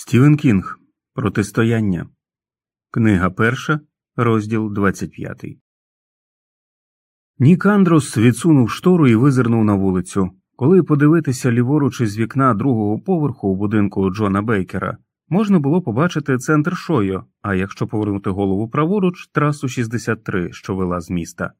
Стівен Кінг Протистояння. Книга перша, розділ 25. Нік Андрос відсунув штору і визирнув на вулицю. Коли подивитися ліворуч із вікна другого поверху у будинку Джона Бейкера, можна було побачити центр Шойо, а якщо повернути голову праворуч, трасу 63, що вела з міста.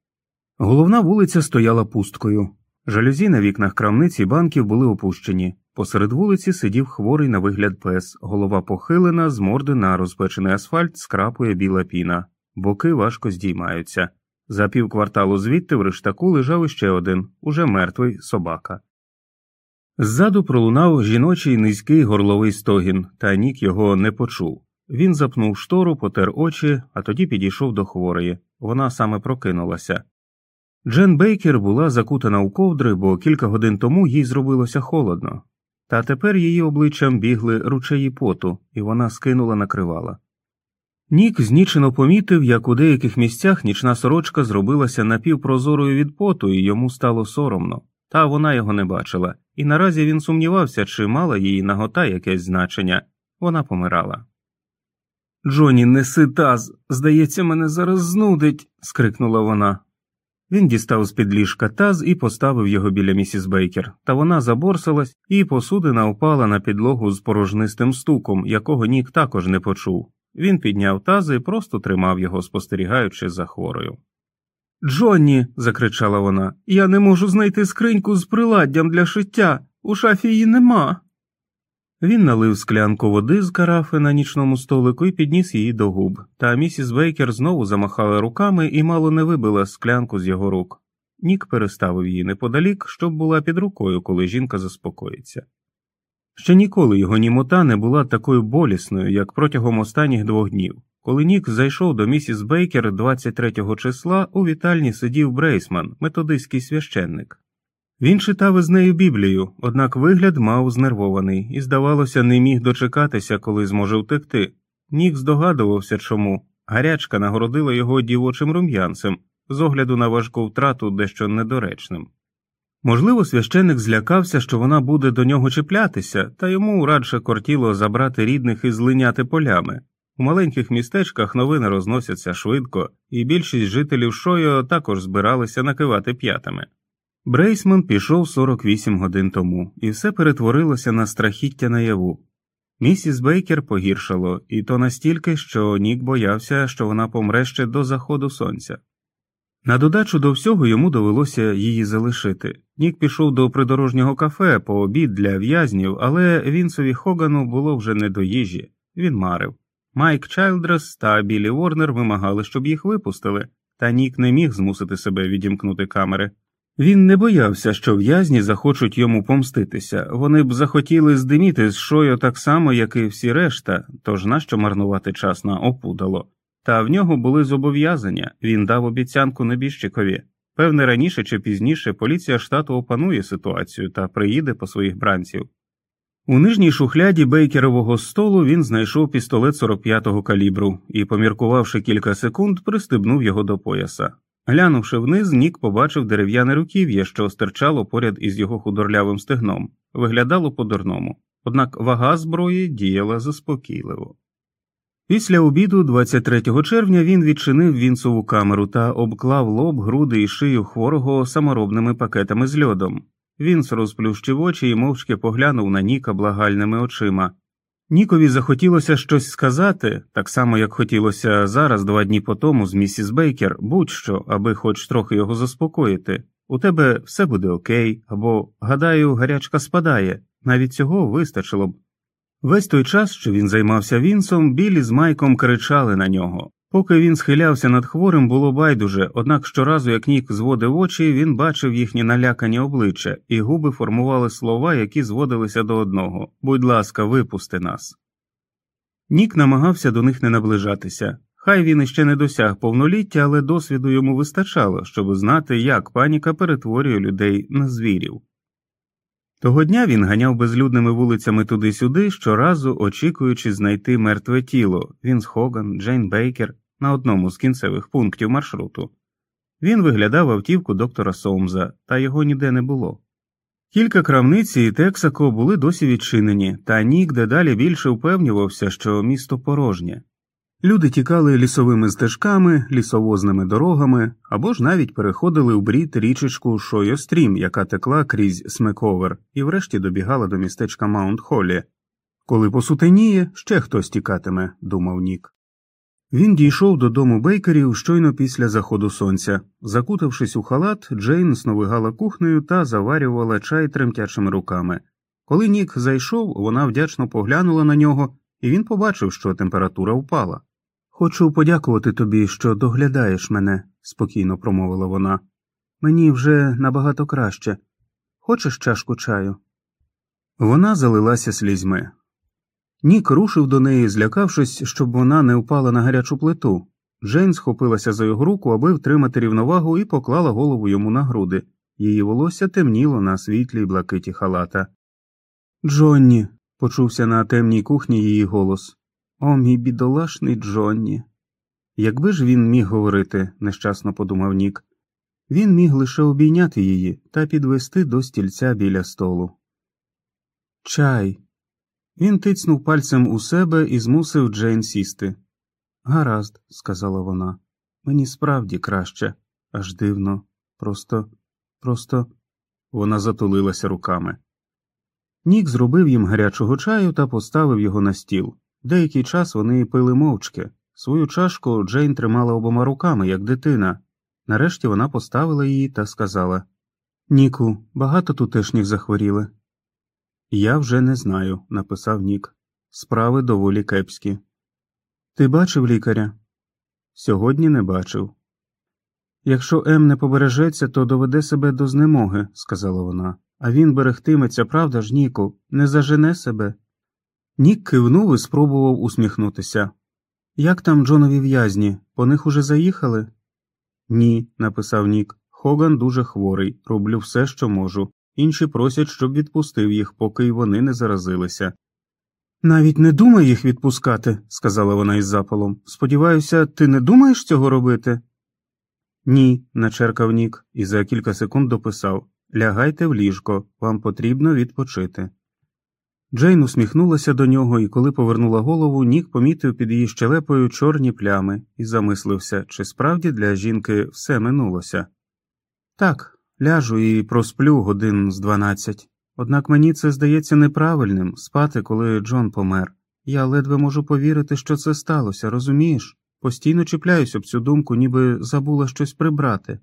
Головна вулиця стояла пусткою. Жалюзі на вікнах крамниці банків були опущені. Посеред вулиці сидів хворий на вигляд пес, голова похилена, з морди на розпечений асфальт скрапує біла піна, боки важко здіймаються. За півкварталу звідти в рештаку лежав іще один, уже мертвий собака. Ззаду пролунав жіночий низький горловий стогін, та нік його не почув. Він запнув штору, потер очі, а тоді підійшов до хворої. Вона саме прокинулася. Джен Бейкер була закутана у ковдри, бо кілька годин тому їй зробилося холодно. Та тепер її обличчям бігли ручаї поту, і вона скинула накривала. Нік знічено помітив, як у деяких місцях нічна сорочка зробилася напівпрозорою від поту, і йому стало соромно, та вона його не бачила, і наразі він сумнівався, чи мала її нагота якесь значення вона помирала. Джоні, неси таз, здається, мене зараз знудить. скрикнула вона. Він дістав з під ліжка таз і поставив його біля місіс Бейкер, та вона заборсилась, і посудина впала на підлогу з порожнистим стуком, якого Нік також не почув. Він підняв таз і просто тримав його, спостерігаючи за хворою. Джонні. закричала вона, я не можу знайти скриньку з приладдям для шиття. У шафі її нема. Він налив склянку води з карафи на нічному столику і підніс її до губ, та місіс Бейкер знову замахала руками і мало не вибила склянку з його рук. Нік переставив її неподалік, щоб була під рукою, коли жінка заспокоїться. Ще ніколи його німота не була такою болісною, як протягом останніх двох днів. Коли Нік зайшов до місіс Бейкер 23 числа, у вітальні сидів Брейсман, методистський священник. Він читав із нею Біблію, однак вигляд мав знервований і, здавалося, не міг дочекатися, коли зможе втекти. Нік здогадувався чому. Гарячка нагородила його дівочим рум'янцем, з огляду на важку втрату дещо недоречним. Можливо, священик злякався, що вона буде до нього чіплятися, та йому радше кортіло забрати рідних і злиняти полями. У маленьких містечках новини розносяться швидко, і більшість жителів Шойо також збиралися накивати п'ятами. Брейсман пішов 48 годин тому, і все перетворилося на страхіття наяву. Місіс Бейкер погіршало, і то настільки, що Нік боявся, що вона помре ще до заходу сонця. На додачу до всього йому довелося її залишити. Нік пішов до придорожнього кафе по обід для в'язнів, але Вінсові Хогану було вже не до їжі, він марив. Майк Чайлдрес та Білі Ворнер вимагали, щоб їх випустили, та Нік не міг змусити себе відімкнути камери. Він не боявся, що в'язні захочуть йому помститися, вони б захотіли здиміти з шою так само, як і всі решта, тож нащо марнувати час на опудало. Та в нього були зобов'язання, він дав обіцянку небіжчикові. Певне, раніше чи пізніше поліція штату опанує ситуацію та приїде по своїх бранців. У нижній шухляді бейкерового столу він знайшов пістолет 45-го калібру і, поміркувавши кілька секунд, пристебнув його до пояса. Глянувши вниз, Нік побачив дерев'яне руків'я, що стирчало поряд із його худорлявим стегном, виглядало по дурному, однак вага зброї діяла заспокійливо. Після обіду, 23 червня, він відчинив вінцову камеру та обклав лоб, груди і шию хворого саморобними пакетами з льодом. Вінс розплющив очі і мовчки поглянув на Ніка благальними очима. Нікові захотілося щось сказати, так само як хотілося зараз, два дні по тому, з місіс Бейкер, будь-що, аби хоч трохи його заспокоїти. У тебе все буде окей, або, гадаю, гарячка спадає, навіть цього вистачило б. Весь той час, що він займався Вінсом, Білі з Майком кричали на нього. Поки він схилявся над хворим, було байдуже, однак щоразу, як Нік зводив очі, він бачив їхні налякані обличчя, і губи формували слова, які зводилися до одного будь ласка, випусти нас. Нік намагався до них не наближатися. Хай він іще не досяг повноліття, але досвіду йому вистачало, щоб знати, як паніка перетворює людей на звірів. Того дня він ганяв безлюдними вулицями туди-сюди, щоразу очікуючи знайти мертве тіло Вінса Хогана, Джейн Бейкер на одному з кінцевих пунктів маршруту. Він виглядав автівку доктора Соумза, та його ніде не було. Кілька крамниць і Тексако були досі відчинені, та Нік дедалі більше впевнювався, що місто порожнє. Люди тікали лісовими стежками, лісовозними дорогами або ж навіть переходили убрід річечку Шойо-стрім, яка текла крізь Смаковер, і врешті добігала до містечка Маунт Холлі. Коли посутеніє, ще хтось тікатиме, думав Нік. Він дійшов додому бейкерів щойно після заходу сонця. Закутавшись у халат, Джейн сновигала кухнею та заварювала чай тремтячими руками. Коли Нік зайшов, вона вдячно поглянула на нього, і він побачив, що температура впала. Хочу подякувати тобі, що доглядаєш мене, спокійно промовила вона. Мені вже набагато краще. Хочеш чашку чаю? Вона залилася слізьми. Нік рушив до неї, злякавшись, щоб вона не впала на гарячу плиту. Джейн схопилася за його руку, аби втримати рівновагу, і поклала голову йому на груди. Її волосся темніло на світлій блакиті халата. Джонні, почувся на темній кухні її голос. О, мій бідолашний Джонні. Якби ж він міг говорити, нещасно подумав Нік, він міг лише обійняти її та підвести до стільця біля столу. Чай. Він тицнув пальцем у себе і змусив Джейн сісти. Гаразд, сказала вона, мені справді краще, аж дивно, просто, просто. Вона затулилася руками. Нік зробив їм гарячого чаю та поставив його на стіл. Деякий час вони пили мовчки. Свою чашку Джейн тримала обома руками, як дитина. Нарешті вона поставила її та сказала Ніку, багато тутешніх захворіли. Я вже не знаю, написав Нік. Справи доволі кепські. Ти бачив лікаря? Сьогодні не бачив. Якщо М не побережеться, то доведе себе до знемоги, сказала вона, а він берегтиметься, правда ж, Ніку, не зажене себе. Нік кивнув і спробував усміхнутися. Як там Джонові в'язні? По них уже заїхали? Ні, написав Нік. Хоган дуже хворий, роблю все, що можу. Інші просять, щоб відпустив їх, поки й вони не заразилися. Навіть не думай їх відпускати, сказала вона із запалом. Сподіваюся, ти не думаєш цього робити? Ні, начеркав Нік і за кілька секунд дописав Лягайте в ліжко, вам потрібно відпочити. Джейн усміхнулася до нього, і коли повернула голову, Нік помітив під її щелепою чорні плями і замислився, чи справді для жінки все минулося. Так, ляжу і просплю годин з дванадцять. Однак мені це здається неправильним спати, коли Джон помер. Я ледве можу повірити, що це сталося, розумієш? Постійно чіпляюсь об цю думку, ніби забула щось прибрати.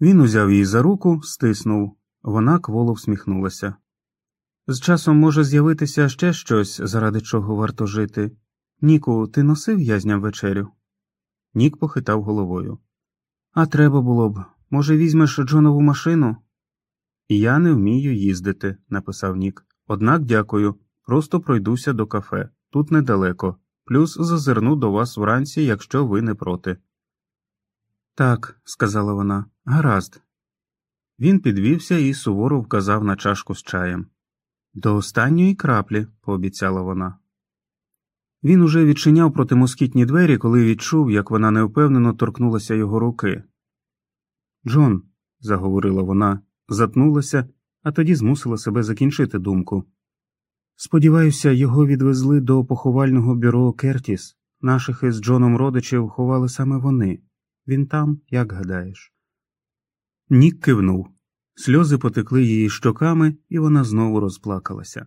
Він узяв її за руку, стиснув. Вона кволо всміхнулася. З часом може з'явитися ще щось, заради чого варто жити. Ніку, ти носив язням вечерю? Нік похитав головою. А треба було б. Може, візьмеш Джонову машину? Я не вмію їздити, написав Нік. Однак дякую. Просто пройдуся до кафе. Тут недалеко. Плюс зазирну до вас вранці, якщо ви не проти. Так, сказала вона, гаразд. Він підвівся і суворо вказав на чашку з чаєм. До останньої краплі, пообіцяла вона. Він уже відчиняв протимоскітні двері, коли відчув, як вона невпевнено торкнулася його руки. Джон, заговорила вона, затнулася, а тоді змусила себе закінчити думку. Сподіваюся, його відвезли до поховального бюро Кертіс. Наших із Джоном родичів ховали саме вони. Він там, як гадаєш. Нік кивнув. Сльози потекли її щоками, і вона знову розплакалася.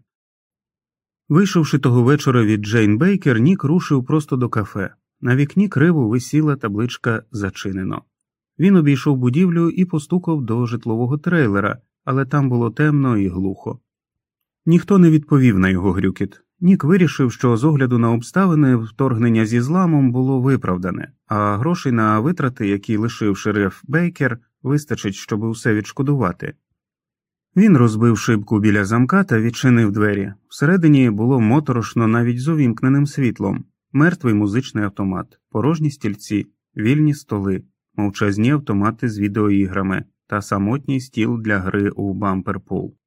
Вийшовши того вечора від Джейн Бейкер, Нік рушив просто до кафе. На вікні криво висіла табличка Зачинено. Він обійшов будівлю і постукав до житлового трейлера, але там було темно і глухо. Ніхто не відповів на його грюкіт. Нік вирішив, що з огляду на обставини вторгнення зі зламом було виправдане, а грошей на витрати, які лишив шериф Бейкер, вистачить, щоб усе відшкодувати. Він розбив шибку біля замка та відчинив двері. Всередині було моторошно навіть з увімкненим світлом, мертвий музичний автомат, порожні стільці, вільні столи, мовчазні автомати з відеоіграми та самотній стіл для гри у бамперпул.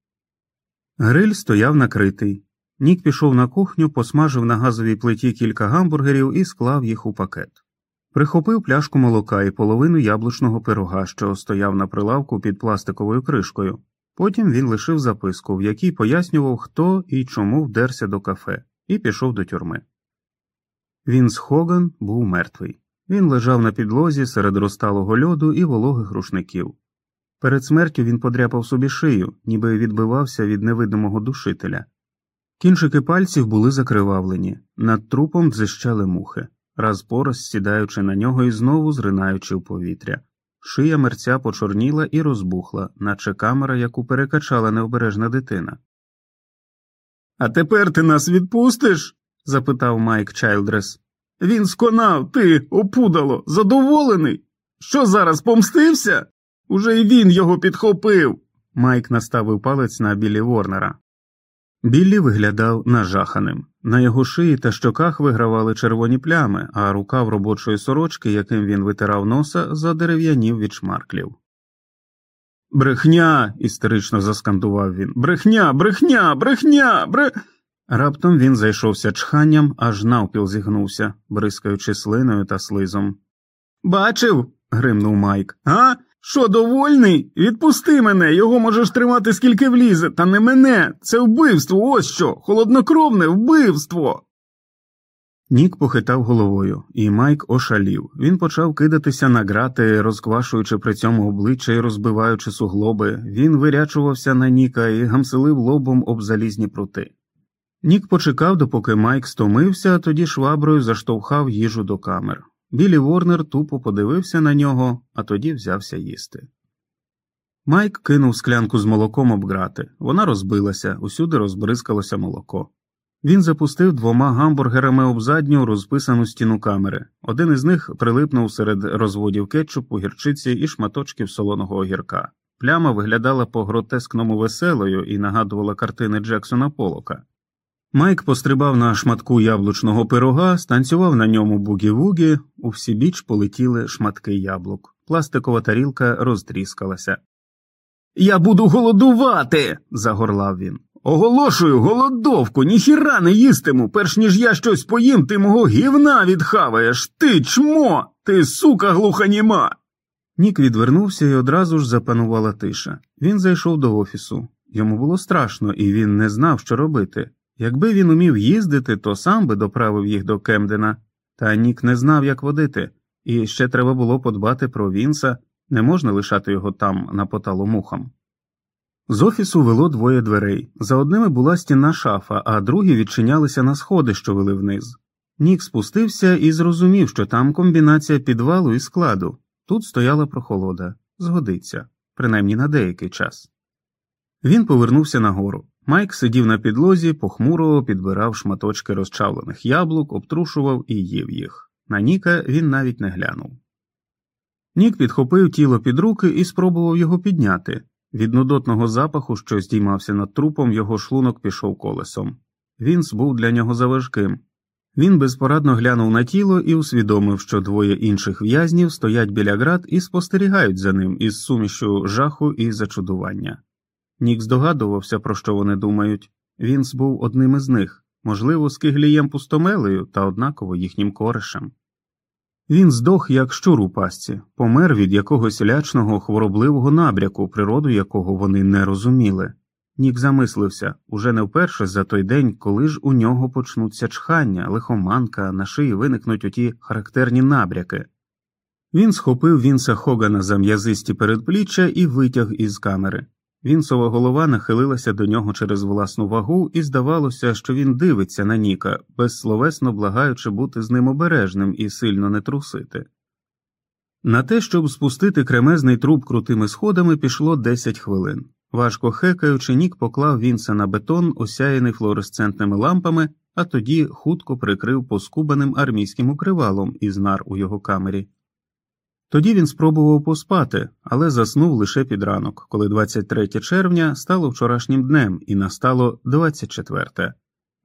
Гриль стояв накритий. Нік пішов на кухню, посмажив на газовій плиті кілька гамбургерів і склав їх у пакет. Прихопив пляшку молока і половину яблучного пирога, що стояв на прилавку під пластиковою кришкою. Потім він лишив записку, в якій пояснював, хто і чому вдерся до кафе, і пішов до тюрми. Вінс Хоган був мертвий. Він лежав на підлозі серед розталого льоду і вологих рушників. Перед смертю він подряпав собі шию, ніби відбивався від невидимого душителя. Кінчики пальців були закривавлені, над трупом дзищали мухи, раз по раз сідаючи на нього і знову зринаючи в повітря. Шия мерця почорніла і розбухла, наче камера, яку перекачала необережна дитина. А тепер ти нас відпустиш? запитав Майк Чайлдрес. Він сконав, ти, опудало, задоволений. Що зараз помстився? Уже й він його підхопив. Майк наставив палець на білі Ворнера. Біллі виглядав нажаханим. На його шиї та щоках вигравали червоні плями, а рукав робочої сорочки, яким він витирав носа, задерев'янів від шмарклів. Брехня. істерично заскандував він. Брехня, брехня, брехня, бре. Раптом він зайшовся чханням, аж навпіл зігнувся, бризкаючи слиною та слизом. Бачив. гримнув Майк. А? Що, довольний? Відпусти мене, його можеш тримати скільки влізе, та не мене. Це вбивство, ось що, холоднокровне вбивство. Нік похитав головою, і Майк ошалів. Він почав кидатися на грати, розквашуючи при цьому обличчя і розбиваючи суглоби. Він вирячувався на Ніка і гамселив лобом об залізні прути. Нік почекав, допоки Майк стомився, а тоді шваброю заштовхав їжу до камер. Білі Ворнер тупо подивився на нього, а тоді взявся їсти. Майк кинув склянку з молоком об грати. Вона розбилася, усюди розбризкалося молоко. Він запустив двома гамбургерами об задню розписану стіну камери. Один із них прилипнув серед розводів кетчупу, гірчиці і шматочків солоного огірка. Пляма виглядала по гротескному веселою і нагадувала картини Джексона Полока. Майк пострибав на шматку яблучного пирога, станцював на ньому бугі-вугі, у всі біч полетіли шматки яблук. Пластикова тарілка розтріскалася. Я буду голодувати. загорлав він. Оголошую голодовку, ніхіра не їстиму, перш ніж я щось поїм, ти мого гівна відхаваєш. Ти чмо, ти сука глуханіма. Нік відвернувся і одразу ж запанувала тиша. Він зайшов до офісу. Йому було страшно, і він не знав, що робити. Якби він умів їздити, то сам би доправив їх до Кемдена, та Нік не знав, як водити, і ще треба було подбати про Вінса, не можна лишати його там на поталу мухам. З офісу вело двоє дверей. За одними була стінна шафа, а другі відчинялися на сходи, що вели вниз. Нік спустився і зрозумів, що там комбінація підвалу і складу. Тут стояла прохолода, згодиться, принаймні на деякий час. Він повернувся нагору. Майк сидів на підлозі, похмуро підбирав шматочки розчавлених яблук, обтрушував і їв їх. На Ніка він навіть не глянув. Нік підхопив тіло під руки і спробував його підняти. Від нудотного запаху, що здіймався над трупом, його шлунок пішов колесом. Вінс був для нього заважким. Він безпорадно глянув на тіло і усвідомив, що двоє інших в'язнів стоять біля град і спостерігають за ним із сумішю жаху і зачудування. Нік здогадувався, про що вони думають. Вінс був одним із них, можливо, з киглієм пустомелею та однаково їхнім коришем. Він здох, як щур у пастці, помер від якогось лячного хворобливого набряку, природу якого вони не розуміли. Нік замислився уже не вперше за той день, коли ж у нього почнуться чхання, лихоманка, на шиї виникнуть оті характерні набряки. Він схопив Вінса Хогана за м'язисті передпліччя і витяг із камери. Вінсова голова нахилилася до нього через власну вагу, і здавалося, що він дивиться на Ніка, безсловесно благаючи бути з ним обережним і сильно не трусити. На те, щоб спустити кремезний труп крутими сходами, пішло 10 хвилин. Важко хекаючи, Нік поклав Вінса на бетон, осяяний флуоресцентними лампами, а тоді хутко прикрив поскубаним армійським укривалом із нар у його камері. Тоді він спробував поспати, але заснув лише під ранок, коли 23 червня стало вчорашнім днем і настало 24.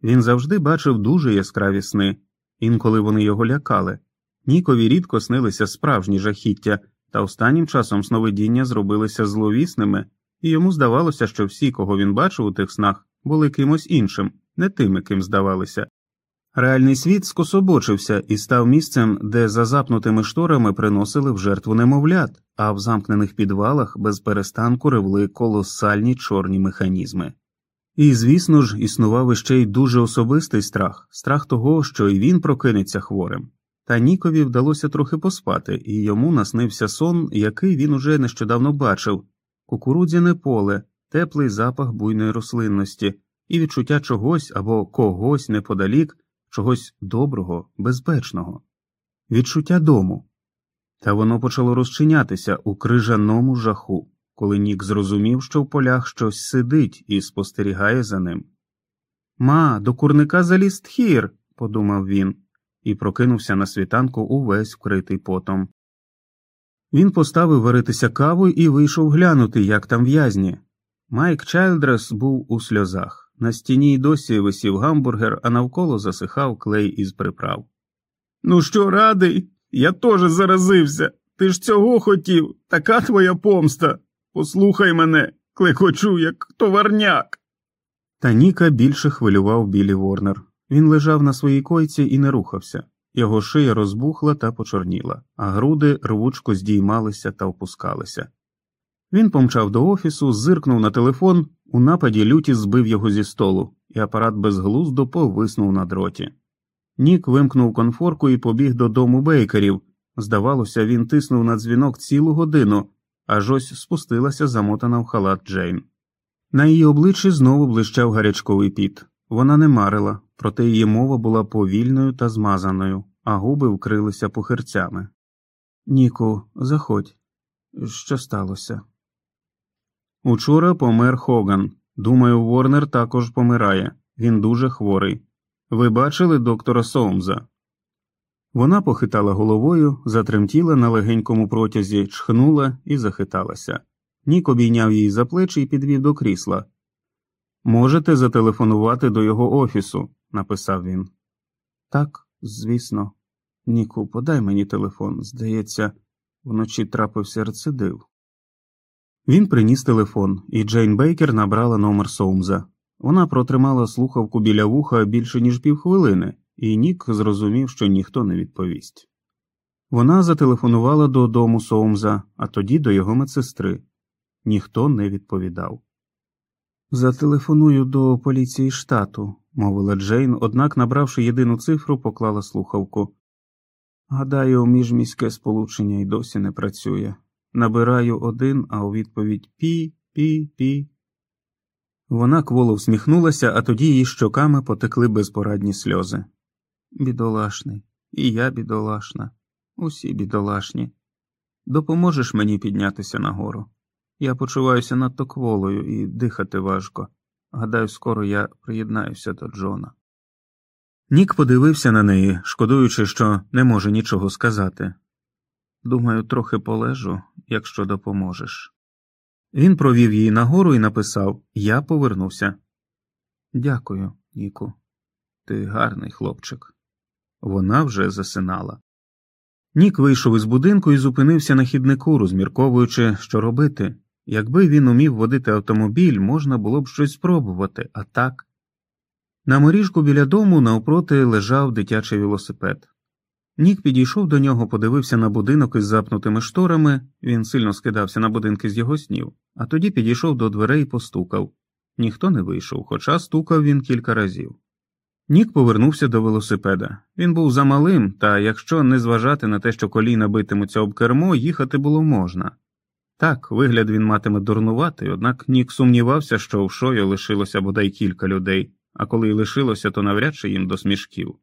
Він завжди бачив дуже яскраві сни, інколи вони його лякали. Нікові рідко снилися справжні жахіття, та останнім часом сновидіння зробилися зловісними, і йому здавалося, що всі, кого він бачив у тих снах, були кимось іншим, не тими, ким здавалися. Реальний світ скособочився і став місцем, де за запнутими шторами приносили в жертву немовлят, а в замкнених підвалах без перестанку ревли колосальні чорні механізми. І, звісно ж, існував іще й дуже особистий страх страх того, що і він прокинеться хворим. Та Нікові вдалося трохи поспати, і йому наснився сон, який він уже нещодавно бачив кукурудзяне поле, теплий запах буйної рослинності, і відчуття чогось або когось неподалік, чогось доброго, безпечного, відчуття дому. Та воно почало розчинятися у крижаному жаху, коли Нік зрозумів, що в полях щось сидить і спостерігає за ним. Ма, до курника заліз тхір, подумав він і прокинувся на світанку увесь вкритий потом. Він поставив варитися каву і вийшов глянути, як там в'язні. Майк Чайлдрес був у сльозах. На стіні й досі висів гамбургер, а навколо засихав клей із приправ. Ну що, радий? Я теж заразився. Ти ж цього хотів, така твоя помста. Послухай мене, клекочу, як товарняк. Та Ніка більше хвилював білі Ворнер. Він лежав на своїй койці і не рухався, його шия розбухла та почорніла, а груди рвучко здіймалися та опускалися. Він помчав до офісу, зиркнув на телефон, у нападі люті збив його зі столу, і апарат безглуздо повиснув на дроті. Нік вимкнув конфорку і побіг додому бейкерів. Здавалося, він тиснув на дзвінок цілу годину, аж ось спустилася замотана в халат Джейн. На її обличчі знову блищав гарячковий піт. Вона не марила, проте її мова була повільною та змазаною, а губи вкрилися пухирцями. Ніку, заходь. Що сталося? Учора помер Хоган. Думаю, Ворнер також помирає. Він дуже хворий. Ви бачили доктора Соумза? Вона похитала головою, затремтіла на легенькому протязі, чхнула і захиталася. Нік обійняв її за плечі і підвів до крісла. Можете зателефонувати до його офісу, написав він. Так, звісно. Ніку, подай мені телефон. Здається, вночі трапився рецидив. Він приніс телефон, і Джейн Бейкер набрала номер Соумза. Вона протримала слухавку біля вуха більше ніж півхвилини, і Нік зрозумів, що ніхто не відповість. Вона зателефонувала до дому Соумза, а тоді до його медсестри. Ніхто не відповідав. Зателефоную до поліції штату, мовила Джейн, однак, набравши єдину цифру, поклала слухавку. Гадаю, міжміське сполучення й досі не працює. Набираю один, а у відповідь пі, пі, пі. Вона кволо всміхнулася, а тоді її щоками потекли безпорадні сльози. Бідолашний, і я бідолашна, усі бідолашні. Допоможеш мені піднятися нагору? Я почуваюся надто кволою і дихати важко. Гадаю, скоро я приєднаюся до Джона. Нік подивився на неї, шкодуючи, що не може нічого сказати. Думаю, трохи полежу, якщо допоможеш. Він провів її нагору і написав Я повернуся. Дякую, Ніку. Ти гарний хлопчик. Вона вже засинала. Нік вийшов із будинку і зупинився на хіднику, розмірковуючи, що робити. Якби він умів водити автомобіль, можна було б щось спробувати, а так. На моріжку біля дому навпроти лежав дитячий велосипед. Нік підійшов до нього, подивився на будинок із запнутими шторами, він сильно скидався на будинки з його снів, а тоді підійшов до дверей і постукав. Ніхто не вийшов, хоча стукав він кілька разів. Нік повернувся до велосипеда. Він був замалим, та якщо не зважати на те, що коліна битимуться об кермо, їхати було можна. Так, вигляд він матиме дурнуватий, однак Нік сумнівався, що в шою лишилося бодай кілька людей, а коли й лишилося, то навряд чи їм до смішків.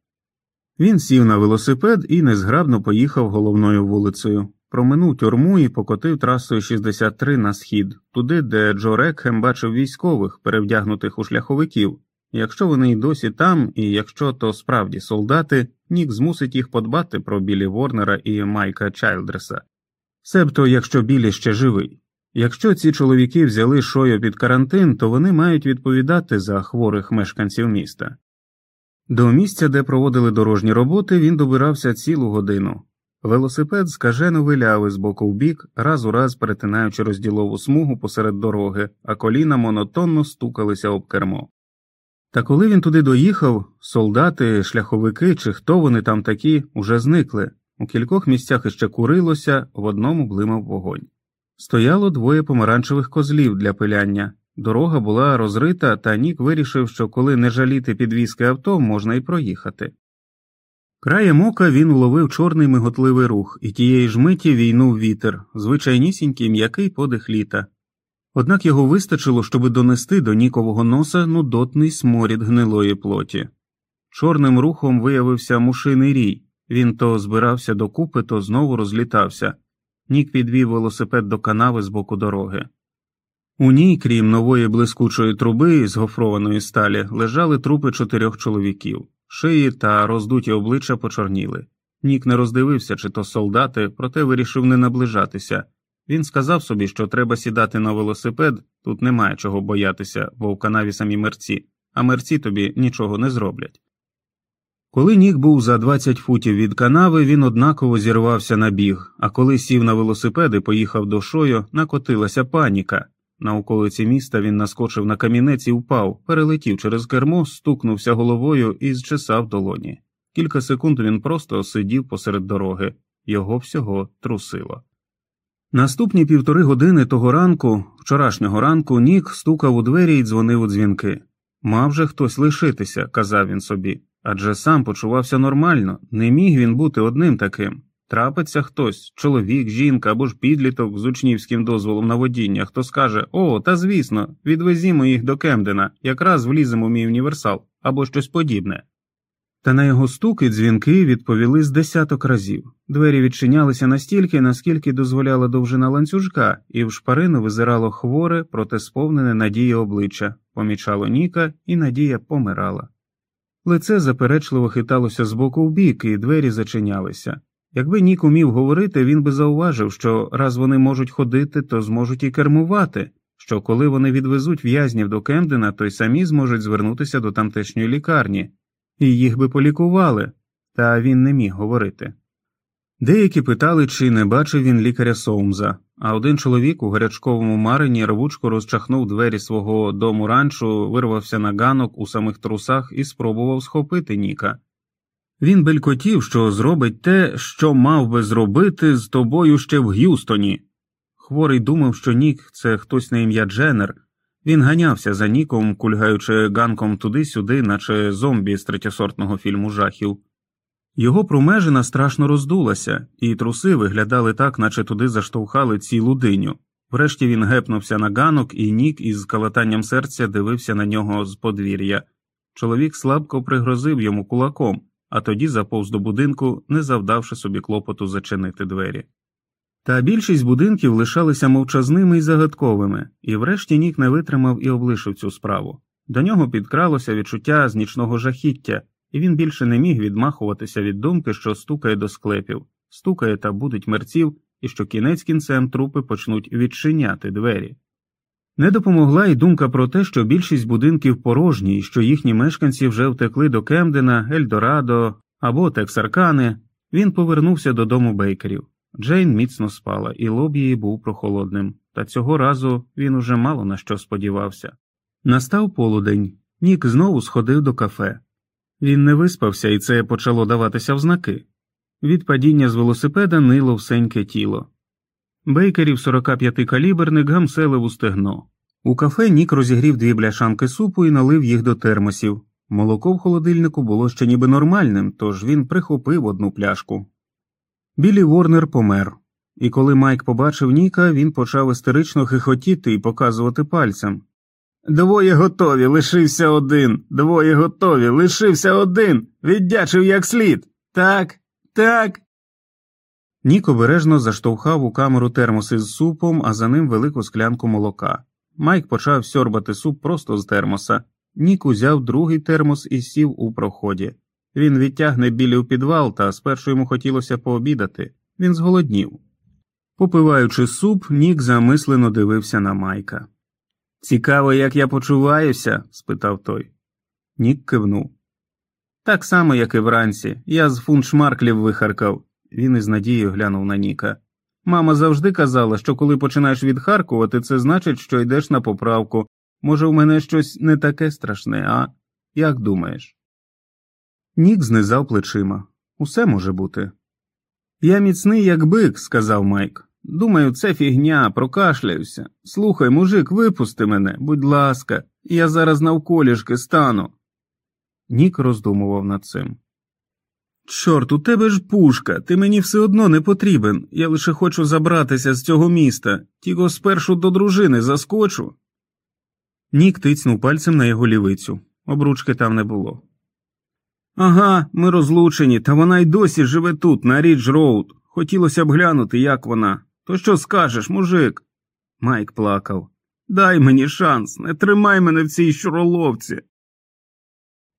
Він сів на велосипед і незграбно поїхав головною вулицею, проминув тюрму і покотив трасою 63 на схід, туди, де Джо Рекхем бачив військових, перевдягнутих у шляховиків. Якщо вони й досі там, і якщо то справді солдати, Нік змусить їх подбати про Білі Ворнера і Майка Чайлдреса. Себто, якщо Білі ще живий. Якщо ці чоловіки взяли шою під карантин, то вони мають відповідати за хворих мешканців міста. До місця, де проводили дорожні роботи, він добирався цілу годину. Велосипед скажено виляв із боку в бік, раз у раз перетинаючи розділову смугу посеред дороги, а коліна монотонно стукалися об кермо. Та коли він туди доїхав, солдати, шляховики чи хто вони там такі уже зникли. У кількох місцях іще курилося, в одному блимав вогонь. Стояло двоє помаранчевих козлів для пиляння. Дорога була розрита, та Нік вирішив, що коли не жаліти підвізки авто, можна й проїхати. Краєм ока він уловив чорний миготливий рух, і тієї ж миті війнув вітер, звичайнісінький м'який подих літа. Однак його вистачило, щоби донести до нікового носа нудотний сморід гнилої плоті. Чорним рухом виявився мушиний рій, він то збирався докупи, то знову розлітався. Нік підвів велосипед до канави з боку дороги. У ній, крім нової блискучої труби з гофрованої сталі, лежали трупи чотирьох чоловіків, шиї та роздуті обличчя почорніли. Нік не роздивився, чи то солдати, проте вирішив не наближатися. Він сказав собі, що треба сідати на велосипед, тут немає чого боятися, бо в канаві самі мерці, а мерці тобі нічого не зроблять. Коли Нік був за 20 футів від канави, він однаково зірвався на біг, а коли сів на велосипед і поїхав до шою, накотилася паніка. На околиці міста він наскочив на камінець і впав, перелетів через кермо, стукнувся головою і зчесав долоні. Кілька секунд він просто сидів посеред дороги, його всього трусило. Наступні півтори години того ранку, вчорашнього ранку, Нік стукав у двері і дзвонив у дзвінки. Мав же хтось лишитися, казав він собі, адже сам почувався нормально, не міг він бути одним таким. Трапиться хтось, чоловік, жінка або ж підліток з учнівським дозволом на водіння, хто скаже О, та звісно, відвезімо їх до Кемдена, якраз вліземо в мій універсал або щось подібне. Та на його стуки дзвінки відповіли з десяток разів. Двері відчинялися настільки, наскільки дозволяла довжина ланцюжка, і в шпарину визирало хворе, проте сповнене надії обличчя, помічало Ніка, і надія помирала. Лице заперечливо хиталося з боку в бік, і двері зачинялися. Якби Нік умів говорити, він би зауважив, що раз вони можуть ходити, то зможуть і кермувати, що коли вони відвезуть в'язнів до Кемдена, то й самі зможуть звернутися до тамтешньої лікарні, і їх би полікували, та він не міг говорити. Деякі питали, чи не бачив він лікаря Соумза, а один чоловік у гарячковому марині рвучко розчахнув двері свого дому ранчу, вирвався на ганок у самих трусах і спробував схопити Ніка. Він белькотів, що зробить те, що мав би зробити з тобою ще в Г'юстоні. Хворий думав, що Нік це хтось на ім'я Дженнер. Він ганявся за Ніком, кульгаючи ганком туди-сюди, наче зомбі з третєсортного фільму жахів. Його прумежина страшно роздулася, і труси виглядали так, наче туди заштовхали цілу диню. Врешті він гепнувся на ганок, і Нік із калатанням серця дивився на нього з подвір'я. Чоловік слабко пригрозив йому кулаком а тоді заповз до будинку, не завдавши собі клопоту зачинити двері. Та більшість будинків лишалися мовчазними і загадковими, і врешті Нік не витримав і облишив цю справу. До нього підкралося відчуття з нічного жахіття, і він більше не міг відмахуватися від думки, що стукає до склепів, стукає та будуть мерців, і що кінець кінцем трупи почнуть відчиняти двері. Не допомогла й думка про те, що більшість будинків порожні і що їхні мешканці вже втекли до Кемдена, Ельдорадо або Тексаркани. Він повернувся додому бейкерів. Джейн міцно спала, і лоб її був прохолодним, та цього разу він уже мало на що сподівався. Настав полудень, Нік знову сходив до кафе. Він не виспався, і це почало даватися в знаки. Від падіння з велосипеда нило всеньке тіло. Бейкерів 45 каліберник гамселив у стегно. У кафе Нік розігрів дві бляшанки супу і налив їх до термосів. Молоко в холодильнику було ще ніби нормальним, тож він прихопив одну пляшку. Білі Ворнер помер, і коли Майк побачив Ніка, він почав істерично хихотіти і показувати пальцем. Двоє готові, лишився один, двоє готові, лишився один, віддячив як слід. Так, так. Нік обережно заштовхав у камеру термоси з супом, а за ним велику склянку молока. Майк почав сьорбати суп просто з термоса. Нік узяв другий термос і сів у проході. Він відтягне білі у підвал, та спершу йому хотілося пообідати. Він зголоднів. Попиваючи суп, Нік замислено дивився на Майка. Цікаво, як я почуваюся? спитав той. Нік кивнув. Так само, як і вранці, я з фунтшмарклів вихаркав. Він із надією глянув на Ніка. Мама завжди казала, що коли починаєш відхаркувати, це значить, що йдеш на поправку. Може, у мене щось не таке страшне, а? Як думаєш? Нік знизав плечима. Усе може бути. Я міцний, як бик, сказав Майк. Думаю, це фігня, прокашляюся. Слухай, мужик, випусти мене, будь ласка, я зараз навколішки стану. Нік роздумував над цим. Чорт, у тебе ж пушка, ти мені все одно не потрібен. Я лише хочу забратися з цього міста, тільки спершу до дружини заскочу. Нік тицнув пальцем на його лівицю. Обручки там не було. Ага, ми розлучені, та вона й досі живе тут, на Рідж Роуд. Хотілося б глянути, як вона. То що скажеш, мужик? Майк плакав. Дай мені шанс, не тримай мене в цій щуроловці.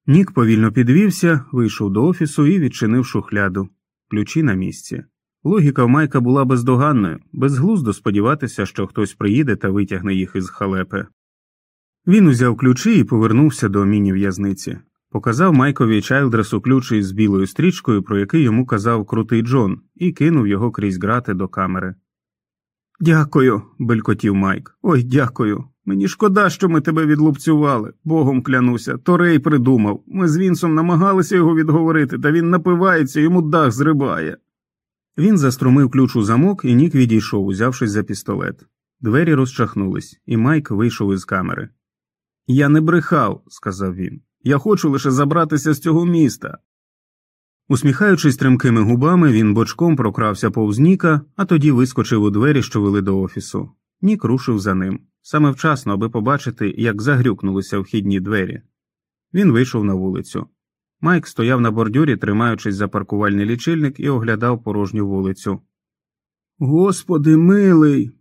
Нік повільно підвівся, вийшов до офісу і відчинив шухляду. Ключі на місці. Логіка в Майка була бездоганною, безглуздо сподіватися, що хтось приїде та витягне їх із халепи. Він узяв ключі і повернувся до міні-в'язниці. Показав Майкові Чайлдресу ключ із білою стрічкою, про який йому казав крутий Джон, і кинув його крізь грати до камери. Дякую, белькотів Майк. Ой, дякую. Мені шкода, що ми тебе відлупцювали. Богом клянуся, Торей придумав. Ми з Вінсом намагалися його відговорити, та він напивається, йому дах зрибає. Він заструмив ключ у замок, і Нік відійшов, узявшись за пістолет. Двері розчахнулись, і Майк вийшов із камери. Я не брехав, сказав він. Я хочу лише забратися з цього міста. Усміхаючись тремкими губами, він бочком прокрався повз Ніка, а тоді вискочив у двері, що вели до офісу. Нік рушив за ним, саме вчасно, аби побачити, як загрюкнулися вхідні двері. Він вийшов на вулицю. Майк стояв на бордюрі, тримаючись за паркувальний лічильник, і оглядав порожню вулицю. Господи милий.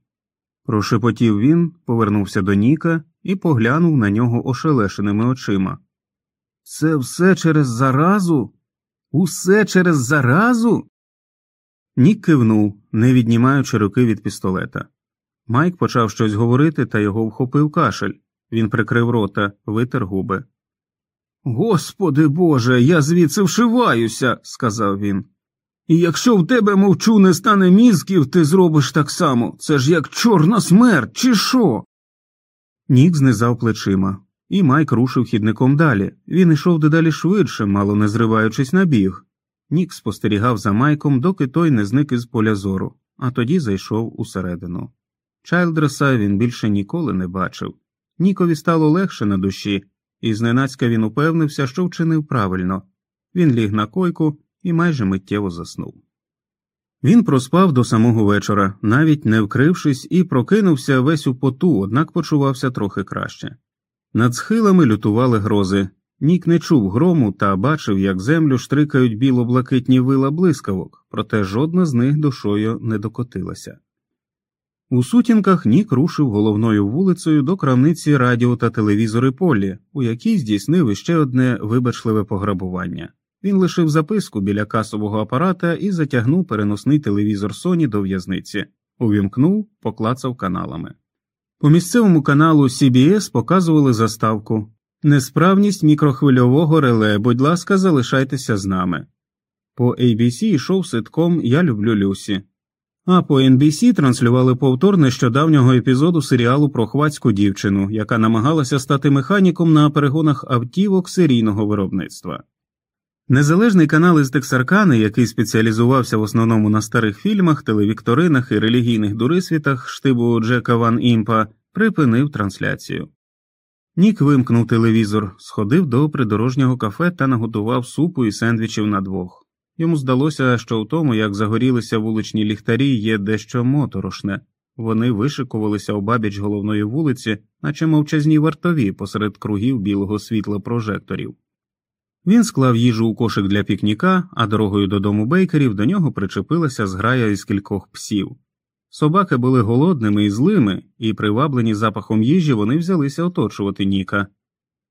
прошепотів він, повернувся до Ніка і поглянув на нього ошелешеними очима. Це все через заразу? Усе через заразу? Нік кивнув, не віднімаючи руки від пістолета. Майк почав щось говорити, та його вхопив кашель. Він прикрив рота, витер губи. Господи Боже, я звідси вшиваюся, сказав він. І якщо в тебе мовчу не стане мізків, ти зробиш так само. Це ж як чорна смерть, чи що? Нік знизав плечима, і Майк рушив хідником далі. Він йшов дедалі швидше, мало не зриваючись на біг. Нік спостерігав за Майком, доки той не зник із поля зору, а тоді зайшов усередину. Чайлдреса він більше ніколи не бачив. Нікові стало легше на душі, і зненацька він упевнився, що вчинив правильно. Він ліг на койку і майже миттєво заснув. Він проспав до самого вечора, навіть не вкрившись, і прокинувся весь у поту, однак почувався трохи краще. Над схилами лютували грози. Нік не чув грому та бачив, як землю штрикають біло-блакитні вила блискавок, проте жодна з них душою не докотилася. У сутінках Нік рушив головною вулицею до крамниці радіо та телевізори Полі, у якій здійснив іще одне вибачливе пограбування. Він лишив записку біля касового апарата і затягнув переносний телевізор Соні до в'язниці, увімкнув, поклацав каналами. По місцевому каналу CBS показували заставку Несправність мікрохвильового реле, будь ласка, залишайтеся з нами. По ABC йшов ситком Я люблю Люсі. А по NBC транслювали повтор нещодавнього епізоду серіалу про хвацьку дівчину, яка намагалася стати механіком на перегонах автівок серійного виробництва. Незалежний канал із Тексаркани, який спеціалізувався в основному на старих фільмах, телевікторинах і релігійних дурисвітах штибу Джека Ван Імпа, припинив трансляцію. Нік вимкнув телевізор, сходив до придорожнього кафе та наготував супу і сендвічів на двох. Йому здалося, що в тому, як загорілися вуличні ліхтарі, є дещо моторошне вони вишикувалися обабіч головної вулиці, наче мовчазні вартові посеред кругів білого світла прожекторів. Він склав їжу у кошик для пікніка, а дорогою додому бейкерів до нього причепилася зграя із кількох псів. Собаки були голодними і злими, і, приваблені запахом їжі, вони взялися оточувати Ніка.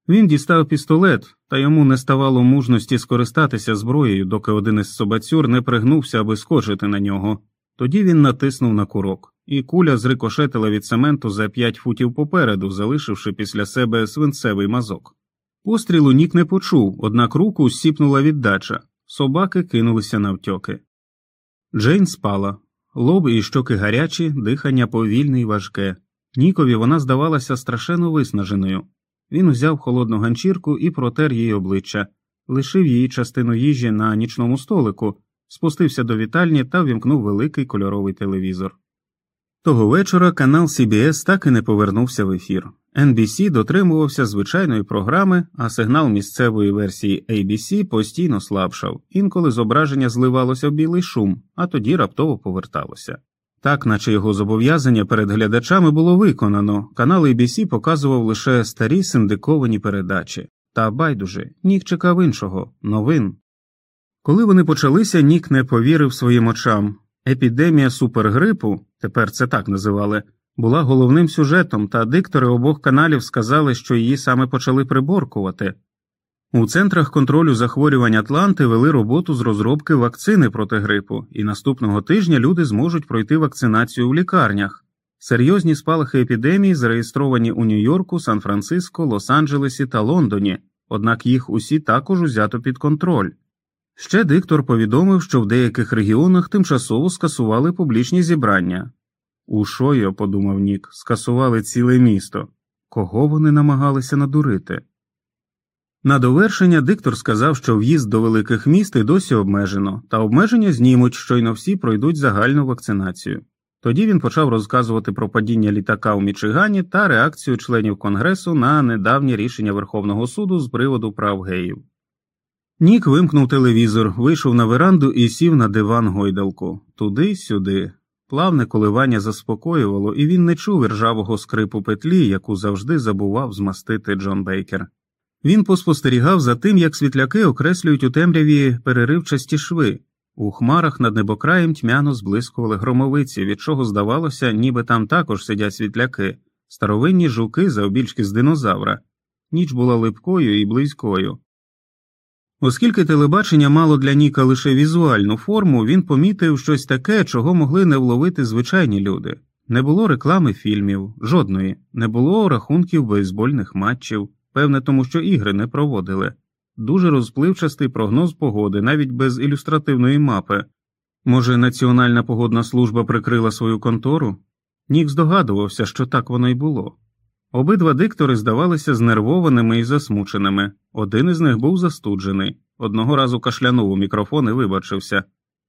Він дістав пістолет, та йому не ставало мужності скористатися зброєю, доки один із собацюр не пригнувся, аби скочити на нього. Тоді він натиснув на курок, і куля зрикошетила від цементу за п'ять футів попереду, залишивши після себе свинцевий мазок. Пострілу Нік не почув, однак руку сіпнула віддача. Собаки кинулися навтьоки. Джейн спала. Лоб і щоки гарячі, дихання повільне й важке. Нікові вона здавалася страшенно виснаженою. Він узяв холодну ганчірку і протер їй обличчя, лишив її частину їжі на нічному столику, спустився до вітальні та вімкнув великий кольоровий телевізор. Того вечора канал CBS так і не повернувся в ефір. NBC дотримувався звичайної програми, а сигнал місцевої версії ABC постійно слабшав, інколи зображення зливалося в білий шум, а тоді раптово поверталося. Так, наче його зобов'язання перед глядачами було виконано, канал ABC показував лише старі синдиковані передачі, та байдуже Нік чекав іншого новин. Коли вони почалися, Нік не повірив своїм очам. Епідемія супергрипу, тепер це так називали, була головним сюжетом, та диктори обох каналів сказали, що її саме почали приборкувати. У центрах контролю захворювань Атланти вели роботу з розробки вакцини проти грипу, і наступного тижня люди зможуть пройти вакцинацію в лікарнях. Серйозні спалахи епідемії зареєстровані у Нью-Йорку, Сан-Франциско, Лос-Анджелесі та Лондоні, однак їх усі також узято під контроль. Ще диктор повідомив, що в деяких регіонах тимчасово скасували публічні зібрання. У Шойо, подумав Нік, скасували ціле місто. Кого вони намагалися надурити? На довершення диктор сказав, що в'їзд до великих міст і досі обмежено, та обмеження знімуть, щойно всі пройдуть загальну вакцинацію. Тоді він почав розказувати про падіння літака у Мічигані та реакцію членів Конгресу на недавнє рішення Верховного суду з приводу прав геїв. Нік вимкнув телевізор, вийшов на веранду і сів на диван гойдалку туди сюди. Плавне коливання заспокоювало, і він не чув ржавого скрипу петлі, яку завжди забував змастити Джон Бейкер. Він поспостерігав за тим, як світляки окреслюють у темряві переривчасті шви. У хмарах над небокраєм тьмяно зблискували громовиці, від чого здавалося, ніби там також сидять світляки, старовинні жуки заобільшки з динозавра. Ніч була липкою і близькою. Оскільки телебачення мало для Ніка лише візуальну форму, він помітив щось таке, чого могли не вловити звичайні люди. Не було реклами фільмів, жодної, не було рахунків бейсбольних матчів, певне, тому що ігри не проводили, дуже розпливчастий прогноз погоди, навіть без ілюстративної мапи. Може, Національна погодна служба прикрила свою контору? Нік здогадувався, що так воно й було. Обидва диктори здавалися знервованими і засмученими. Один із них був застуджений, одного разу кашлянув у мікрофон і вибачився.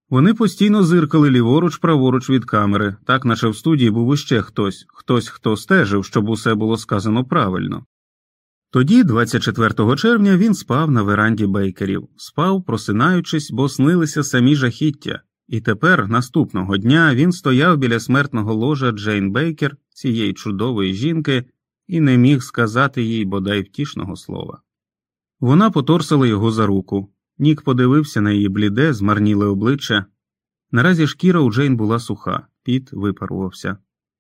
Вони постійно зиркали ліворуч, праворуч від камери, так наче в студії був іще хтось, хтось, хто стежив, щоб усе було сказано правильно. Тоді, 24 червня, він спав на веранді бейкерів, спав, просинаючись, бо снилися самі жахіття, і тепер, наступного дня, він стояв біля смертного ложа Джейн Бейкер, цієї чудової жінки, і не міг сказати їй бодай втішного слова. Вона поторсила його за руку. Нік подивився на її бліде, змарніле обличчя. Наразі шкіра у Джейн була суха, піт випарувався.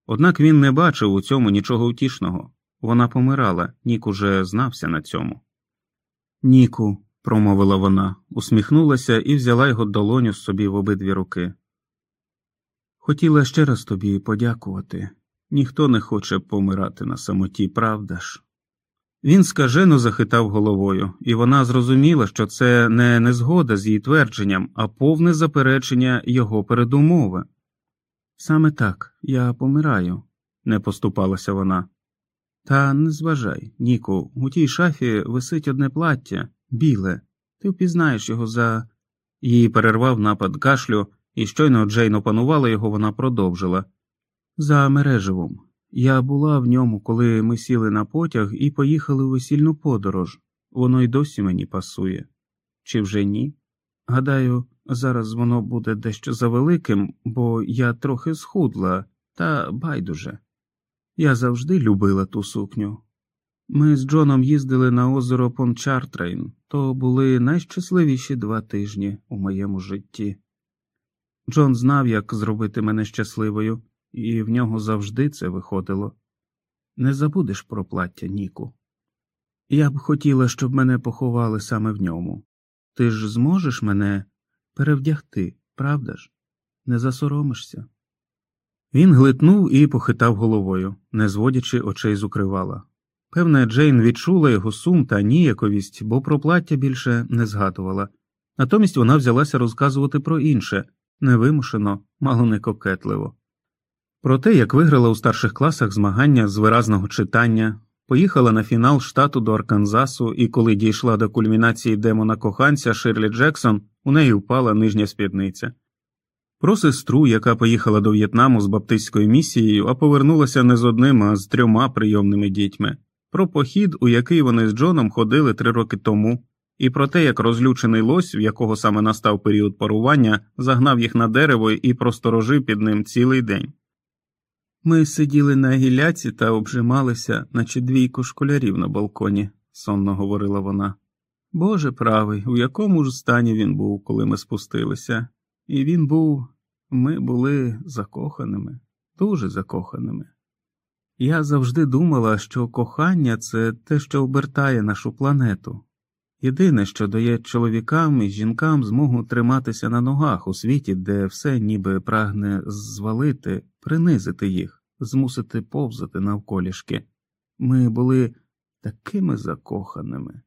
Однак він не бачив у цьому нічого втішного. Вона помирала, Нік уже знався на цьому. Ніку, промовила вона, усміхнулася і взяла його долоню собі в обидві руки. Хотіла ще раз тобі подякувати. Ніхто не хоче помирати на самоті, правда ж? Він скажено захитав головою, і вона зрозуміла, що це не незгода з її твердженням, а повне заперечення його передумови. Саме так, я помираю, не поступалася вона. Та не зважай, Ніку, у тій шафі висить одне плаття, біле, ти впізнаєш його за. Її перервав напад кашлю, і щойно Джейн опанувала його, вона продовжила. За мереживом. Я була в ньому, коли ми сіли на потяг і поїхали у весільну подорож. Воно й досі мені пасує. Чи вже ні? Гадаю, зараз воно буде дещо завеликим, бо я трохи схудла, та байдуже. Я завжди любила ту сукню. Ми з Джоном їздили на озеро Пончартрейн, то були найщасливіші два тижні у моєму житті. Джон знав, як зробити мене щасливою і в нього завжди це виходило. Не забудеш про плаття, Ніку. Я б хотіла, щоб мене поховали саме в ньому. Ти ж зможеш мене перевдягти, правда ж? Не засоромишся. Він глитнув і похитав головою, не зводячи очей з укривала. Певне, Джейн відчула його сум та ніяковість, бо про плаття більше не згадувала. Натомість вона взялася розказувати про інше невимушено, мало не кокетливо. Про те, як виграла у старших класах змагання з виразного читання, Поїхала на фінал штату до Арканзасу, і коли дійшла до кульмінації демона коханця Ширлі Джексон, у неї впала нижня спідниця. Про сестру, яка поїхала до В'єтнаму з баптистською місією, а повернулася не з одним, а з трьома прийомними дітьми, про похід, у який вони з Джоном ходили три роки тому, і про те, як розлючений лось, в якого саме настав період парування, загнав їх на дерево і просторожив під ним цілий день. Ми сиділи на гіляці та обжималися, наче двійко школярів на балконі, сонно говорила вона. Боже правий, у якому ж стані він був, коли ми спустилися, і він був, ми були закоханими, дуже закоханими. Я завжди думала, що кохання це те, що обертає нашу планету. Єдине, що дає чоловікам і жінкам змогу триматися на ногах у світі, де все ніби прагне звалити, принизити їх, змусити повзати навколішки. Ми були такими закоханими.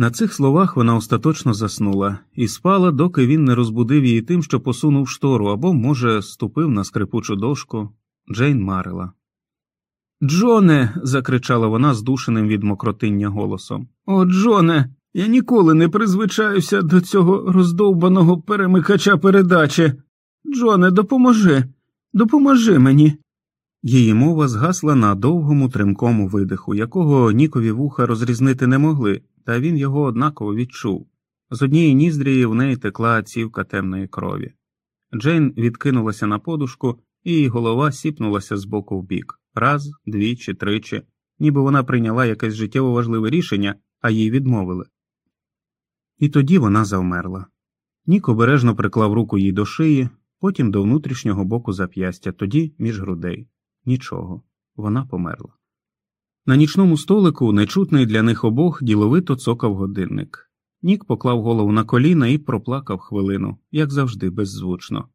На цих словах вона остаточно заснула і спала, доки він не розбудив її тим, що посунув штору або, може, ступив на скрипучу дошку. Джейн марила. Джоне. закричала вона здушеним від мокротиння голосом. О, Джоне, я ніколи не призвичаюся до цього роздовбаного перемикача передачі. Джоне, допоможи, допоможи мені. Її мова згасла на довгому тремкому видиху, якого Нікові вуха розрізнити не могли, та він його однаково відчув. З однієї ніздрії в неї текла цівка темної крові. Джейн відкинулася на подушку, і її голова сіпнулася з боку в бік раз, двічі, тричі, ніби вона прийняла якесь життєво важливе рішення, а їй відмовили. І тоді вона завмерла. Нік обережно приклав руку їй до шиї, потім до внутрішнього боку зап'ястя, тоді між грудей. Нічого, вона померла. На нічному столику, нечутний для них обох, діловито цокав годинник. Нік поклав голову на коліна і проплакав хвилину, як завжди, беззвучно.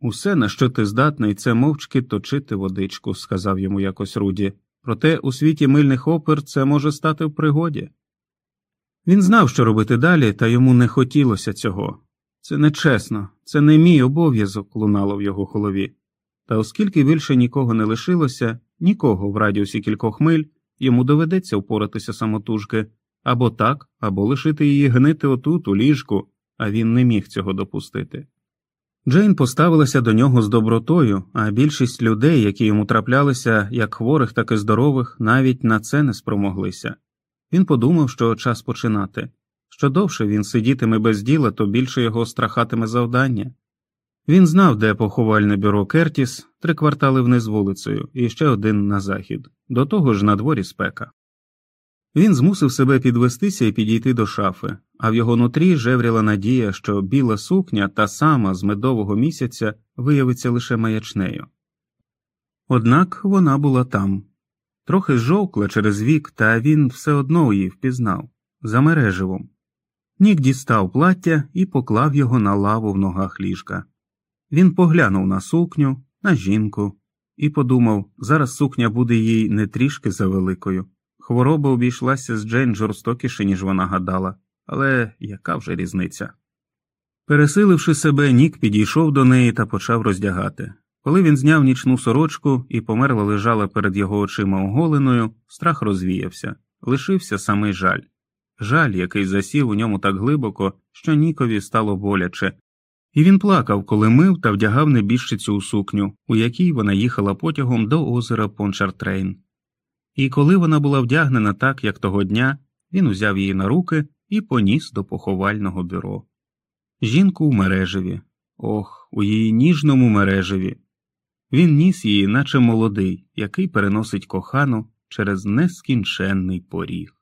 Усе, на що ти здатний, це мовчки точити водичку, сказав йому якось Руді, проте у світі мильних опер це може стати в пригоді. Він знав, що робити далі, та йому не хотілося цього. Це нечесно, це не мій обов'язок, лунало в його голові. Та оскільки більше нікого не лишилося, нікого в радіусі кількох миль, йому доведеться впоратися самотужки або так, або лишити її гнити отут, у ліжку, а він не міг цього допустити. Джейн поставилася до нього з добротою, а більшість людей, які йому траплялися, як хворих, так і здорових, навіть на це не спромоглися. Він подумав, що час починати. Що довше він сидітиме без діла, то більше його страхатиме завдання. Він знав, де поховальне бюро Кертіс, три квартали вниз вулицею, і ще один на захід, до того ж на дворі спека. Він змусив себе підвестися і підійти до шафи, а в його нутрі жевріла надія, що біла сукня, та сама з медового місяця, виявиться лише маячнею. Однак вона була там, трохи жовкла через вік, та він все одно її впізнав за мереживом. Нік дістав плаття і поклав його на лаву в ногах ліжка. Він поглянув на сукню, на жінку і подумав зараз сукня буде їй не трішки завеликою. Хвороба обійшлася з Джейн жорстокіше, ніж вона гадала, але яка вже різниця? Пересиливши себе, Нік підійшов до неї та почав роздягати. Коли він зняв нічну сорочку і померла лежала перед його очима оголеною, страх розвіявся, лишився самий жаль жаль, який засів у ньому так глибоко, що Нікові стало боляче, і він плакав, коли мив та вдягав небіжчицю у сукню, у якій вона їхала потягом до озера Пончартрейн. І коли вона була вдягнена так, як того дня, він узяв її на руки і поніс до поховального бюро. Жінку в мережеві, ох, у її ніжному мережеві. Він ніс її, наче молодий, який переносить кохану через нескінченний поріг.